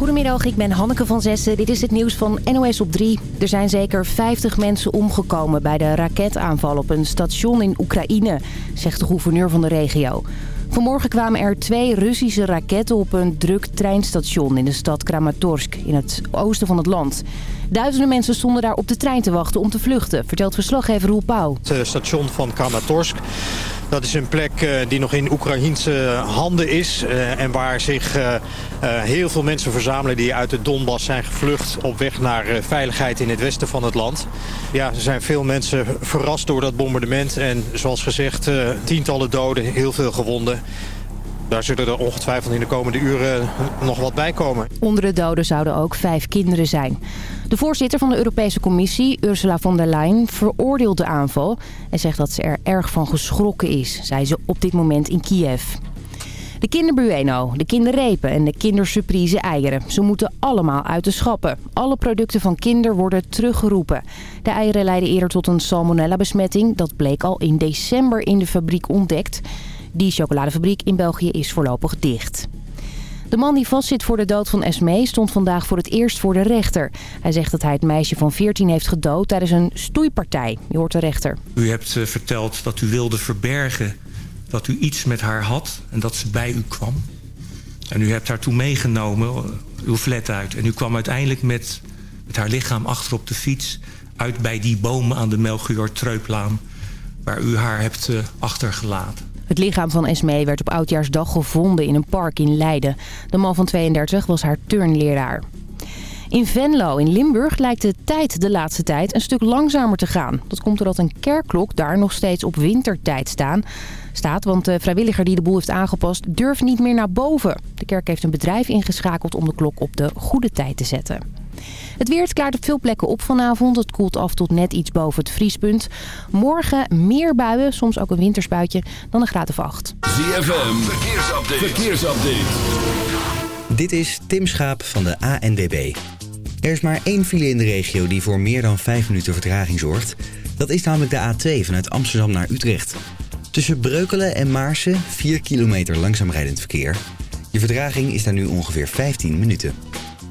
Goedemiddag, ik ben Hanneke van Zessen. Dit is het nieuws van NOS op 3. Er zijn zeker 50 mensen omgekomen bij de raketaanval op een station in Oekraïne, zegt de gouverneur van de regio. Vanmorgen kwamen er twee Russische raketten op een druk treinstation in de stad Kramatorsk in het oosten van het land. Duizenden mensen stonden daar op de trein te wachten om te vluchten, vertelt verslaggever Roel Pauw. Het eh, station van Kramatorsk. Dat is een plek eh, die nog in Oekraïense handen is. eh, En waar zich eh, heel veel mensen verzamelen die uit de Donbass zijn gevlucht op weg naar veiligheid in het westen van het land. Ja, er zijn veel mensen verrast door dat bombardement. En zoals gezegd, tientallen doden, heel veel gewonden. Daar zullen er ongetwijfeld in de komende uren nog wat bij komen. Onder de doden zouden ook vijf kinderen zijn. De voorzitter van de Europese Commissie, Ursula von der Leyen, veroordeelt de aanval... en zegt dat ze er erg van geschrokken is, zei ze op dit moment in Kiev. De kinderbueno, de kinderrepen en de kindersurprise eieren. Ze moeten allemaal uit de schappen. Alle producten van kinder worden teruggeroepen. De eieren leiden eerder tot een salmonella-besmetting. Dat bleek al in december in de fabriek ontdekt. Die chocoladefabriek in België is voorlopig dicht. De man die vastzit voor de dood van Esmee stond vandaag voor het eerst voor de rechter. Hij zegt dat hij het meisje van 14 heeft gedood tijdens een stoeipartij. Je hoort de rechter. U hebt eh, verteld dat u wilde verbergen dat u iets met haar had en dat ze bij u kwam. En u hebt haar toen meegenomen, eh, uw flat uit. En u kwam uiteindelijk met, met haar lichaam achter op de fiets... uit bij die bomen aan de Melchior Treuplaan... waar u haar hebt eh, achtergelaten. Het lichaam van Esmee werd op Oudjaarsdag gevonden in een park in Leiden. De man van 32 was haar turnleraar. In Venlo in Limburg lijkt de tijd de laatste tijd een stuk langzamer te gaan. Dat komt doordat een kerkklok daar nog steeds op wintertijd staan, staat. Want de vrijwilliger die de boel heeft aangepast durft niet meer naar boven. De kerk heeft een bedrijf ingeschakeld om de klok op de goede tijd te zetten. Het weer het klaart op veel plekken op vanavond. Het koelt af tot net iets boven het vriespunt. Morgen meer buien, soms ook een wintersbuitje, dan een graad of acht. ZFM, verkeersupdate. verkeersupdate. Dit is Tim Schaap van de ANWB. Er is maar één file in de regio die voor meer dan 5 minuten vertraging zorgt. Dat is namelijk de A2 vanuit Amsterdam naar Utrecht. Tussen Breukelen en Maarsen 4 kilometer langzaam rijdend verkeer. Je vertraging is daar nu ongeveer 15 minuten.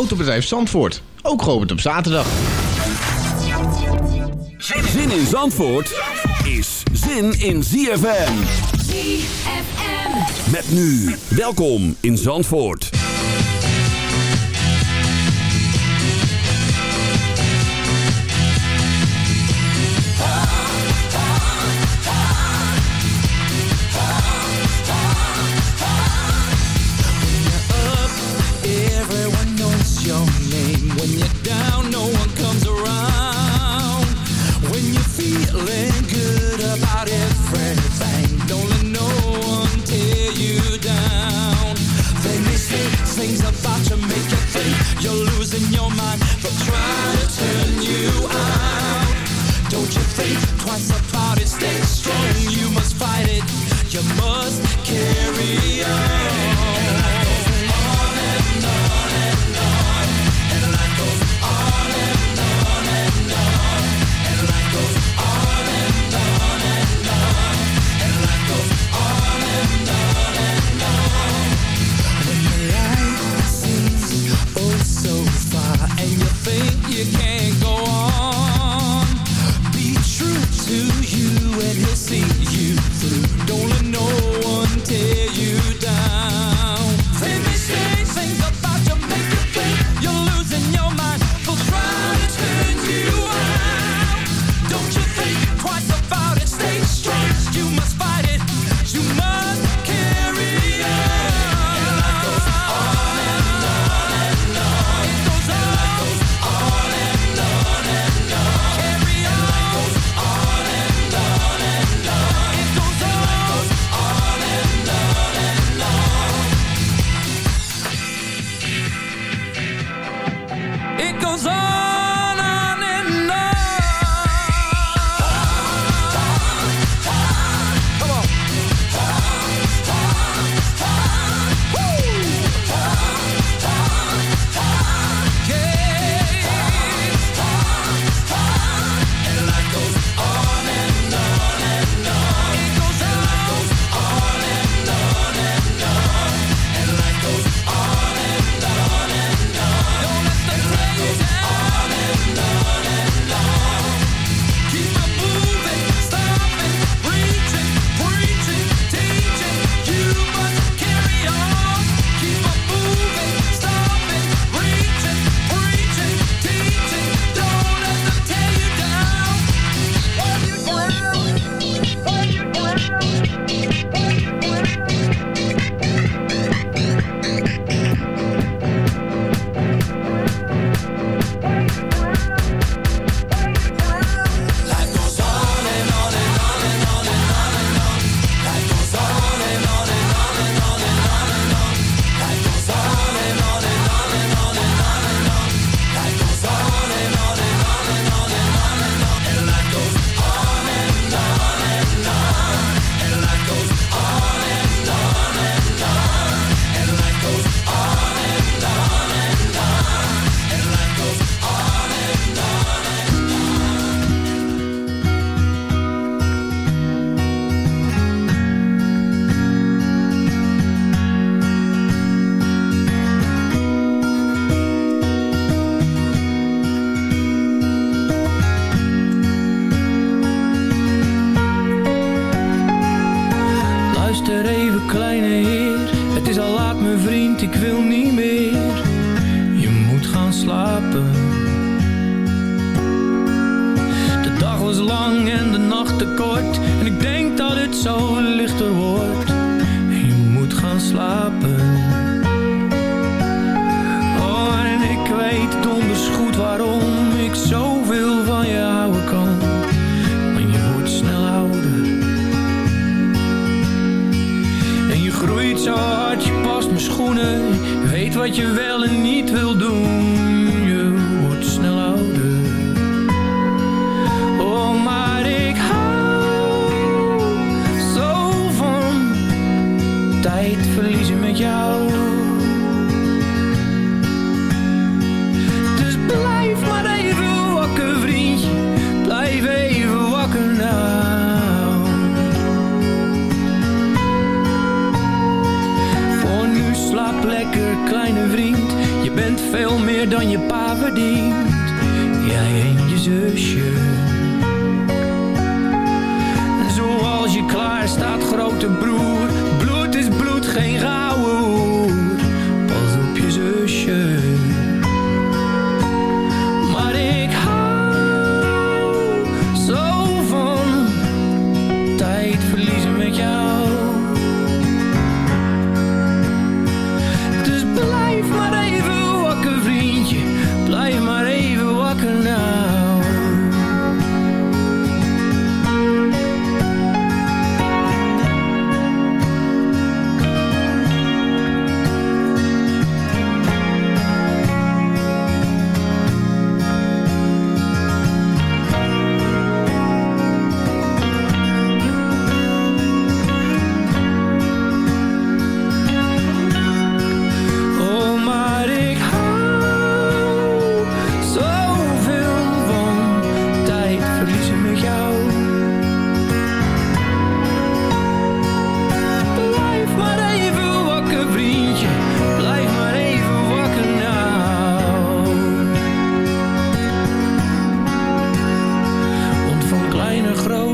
Autobedrijf Zandvoort, ook geopend op zaterdag. Zin in Zandvoort is zin in ZFM. ZFM. Met nu, welkom in Zandvoort. When you're down, no one comes around. When you're feeling good about everything, don't let no one tear you down. They may say things about you make you think you're losing your mind, but try to turn you out. Don't you think twice about it? Stay strong. You must fight it. You must carry on. and the go. goes on. weet wat je wel en niet wil doen. dan je pa verdient. Jij en je zusje. Zoals je klaar staat, grote broer. Bloed is bloed, geen raar.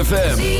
FM.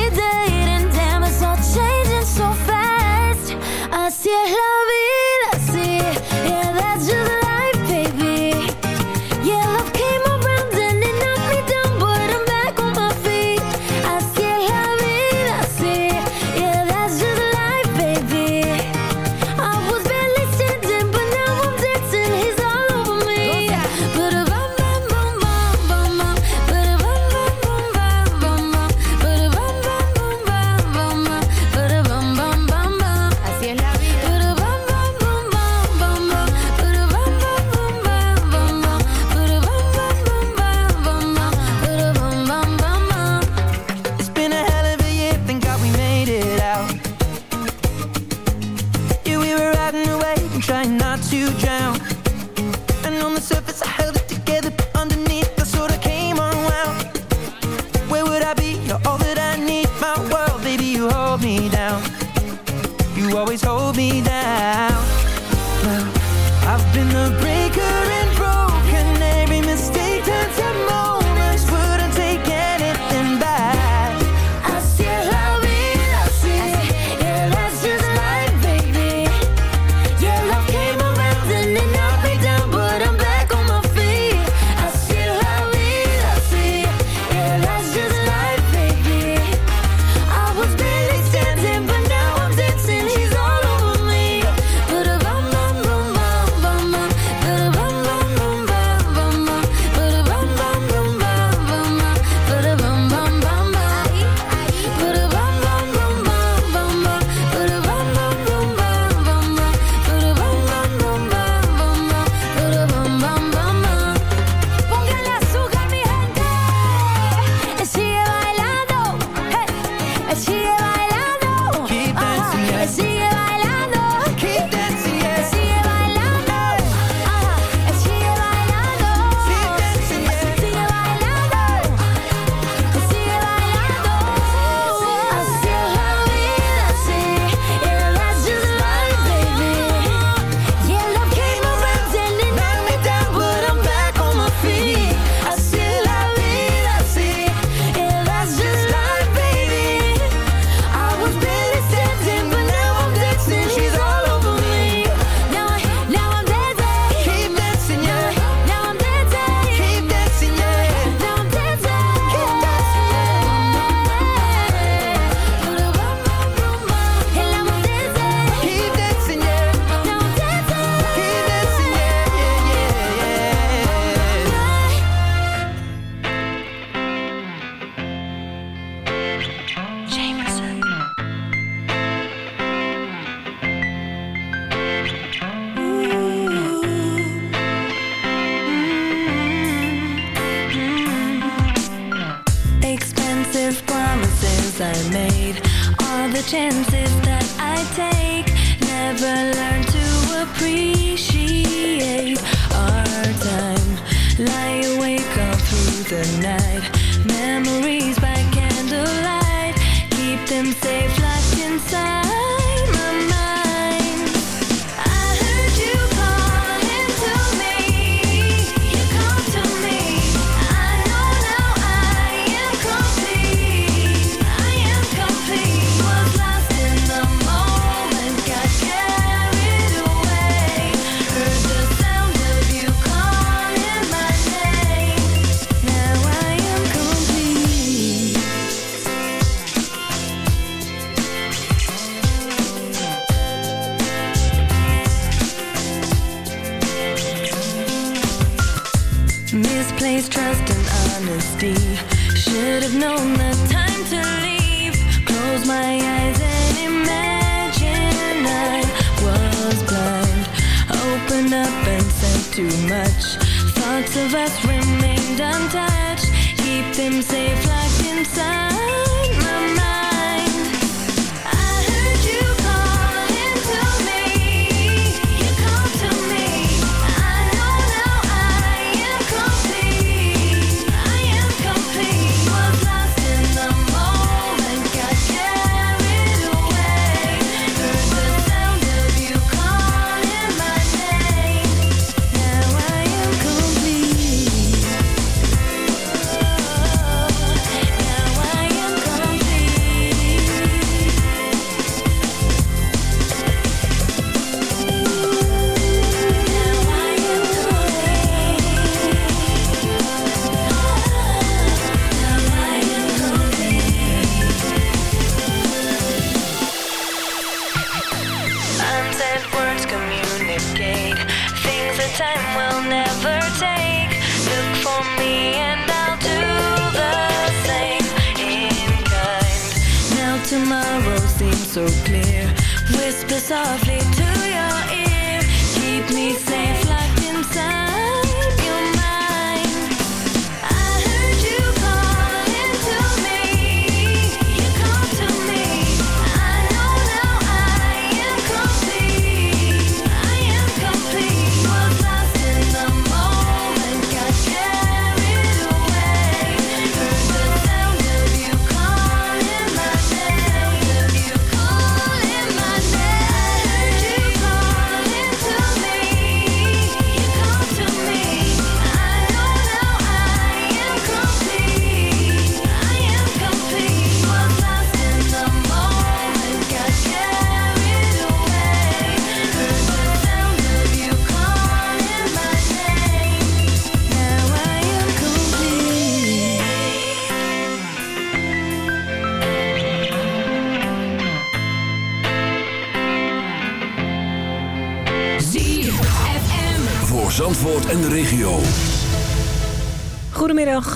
Así es la vida, así, yeah, that's just of us remained untouched. Keep them safe locked inside.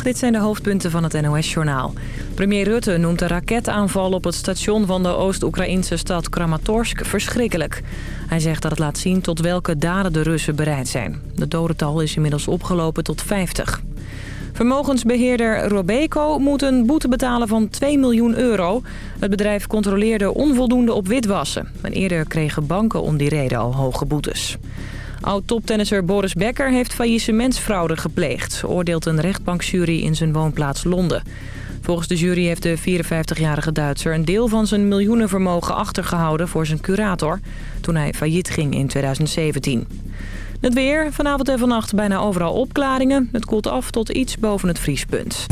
dit zijn de hoofdpunten van het NOS-journaal. Premier Rutte noemt de raketaanval op het station van de Oost-Oekraïnse stad Kramatorsk verschrikkelijk. Hij zegt dat het laat zien tot welke daden de Russen bereid zijn. De dodental is inmiddels opgelopen tot 50. Vermogensbeheerder Robeco moet een boete betalen van 2 miljoen euro. Het bedrijf controleerde onvoldoende op witwassen. En eerder kregen banken om die reden al hoge boetes. Oud-toptennisser Boris Becker heeft faillissementsfraude gepleegd... oordeelt een rechtbankjury in zijn woonplaats Londen. Volgens de jury heeft de 54-jarige Duitser een deel van zijn miljoenenvermogen achtergehouden voor zijn curator... toen hij failliet ging in 2017. Het weer, vanavond en vannacht bijna overal opklaringen. Het koelt af tot iets boven het vriespunt.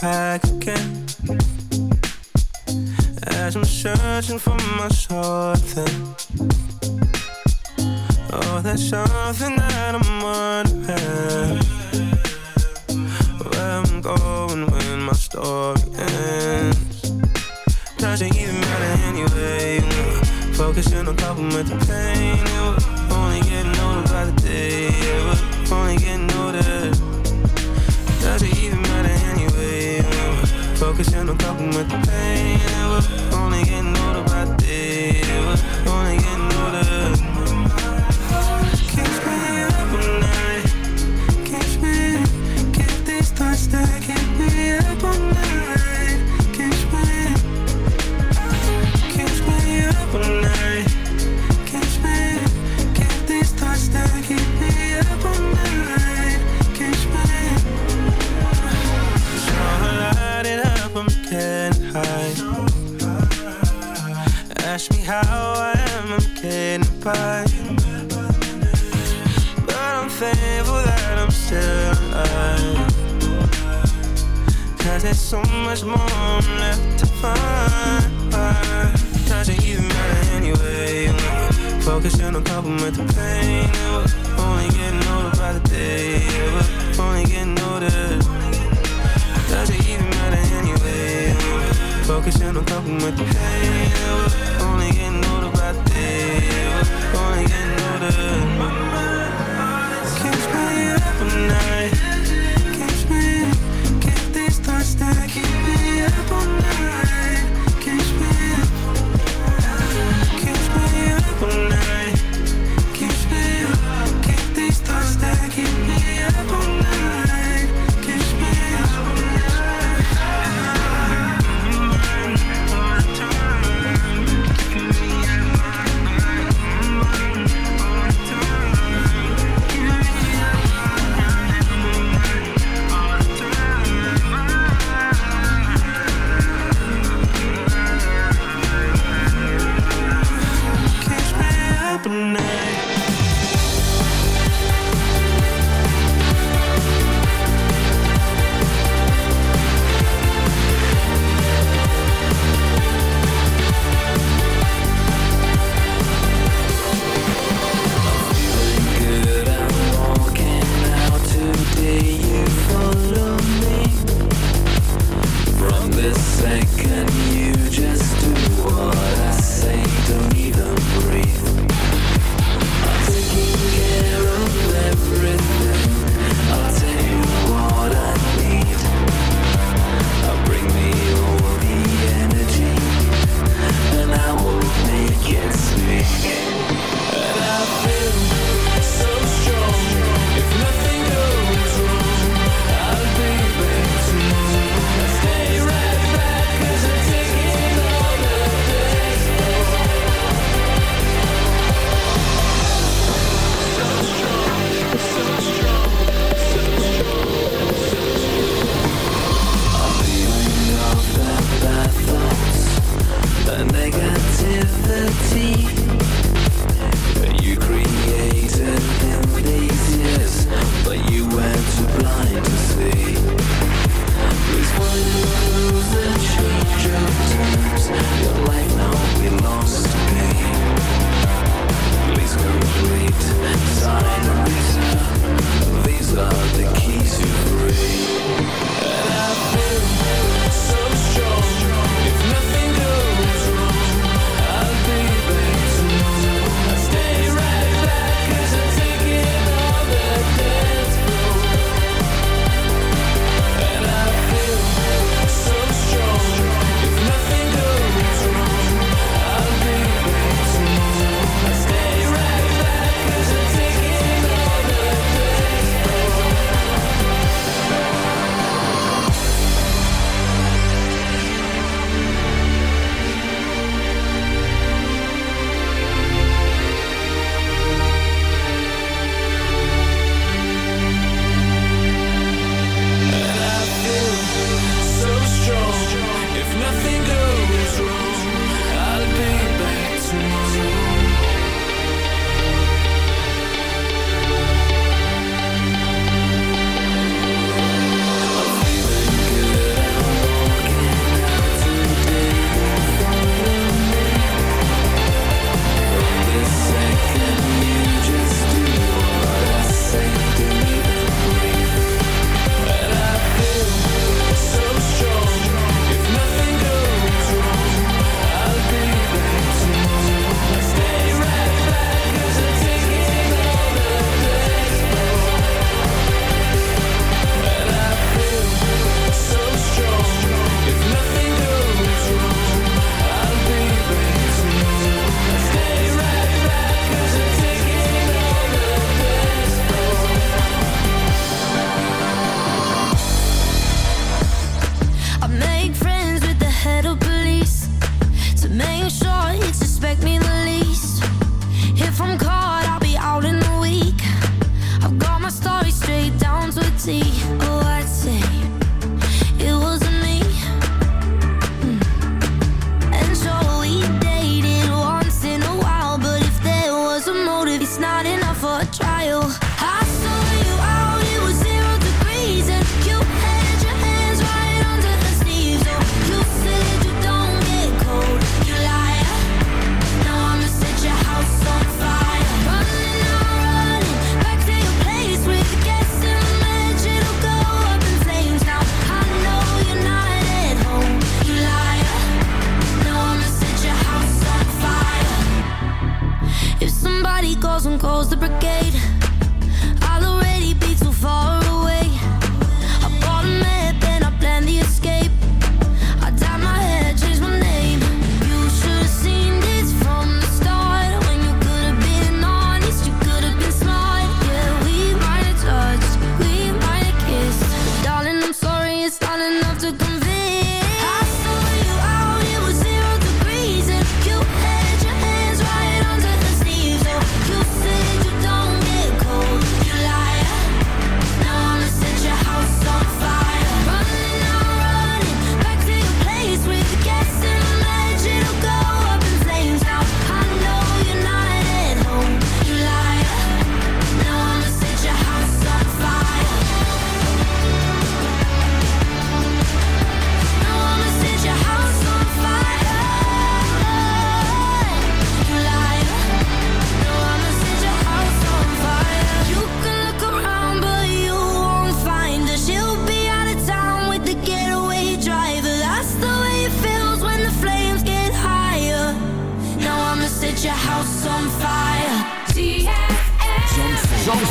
back again. As I'm searching for my something. Oh, that's something that I'm wondering. Where I'm going when my story ends. Doesn't even matter anyway. Focusing on coping with the pain.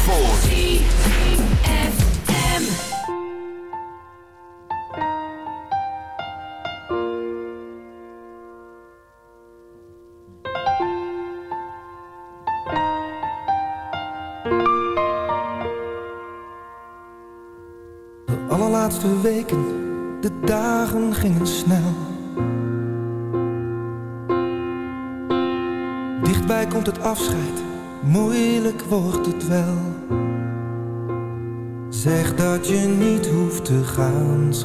Zandvoort.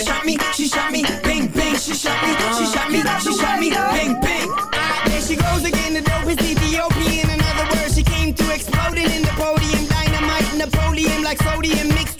She shot me, she shot me, bang bang. She shot me, she shot me, she shot me, bang bang. Ah, there she goes again, the dope is Ethiopian. In other words, she came through exploding in the podium, dynamite Napoleon like sodium mixed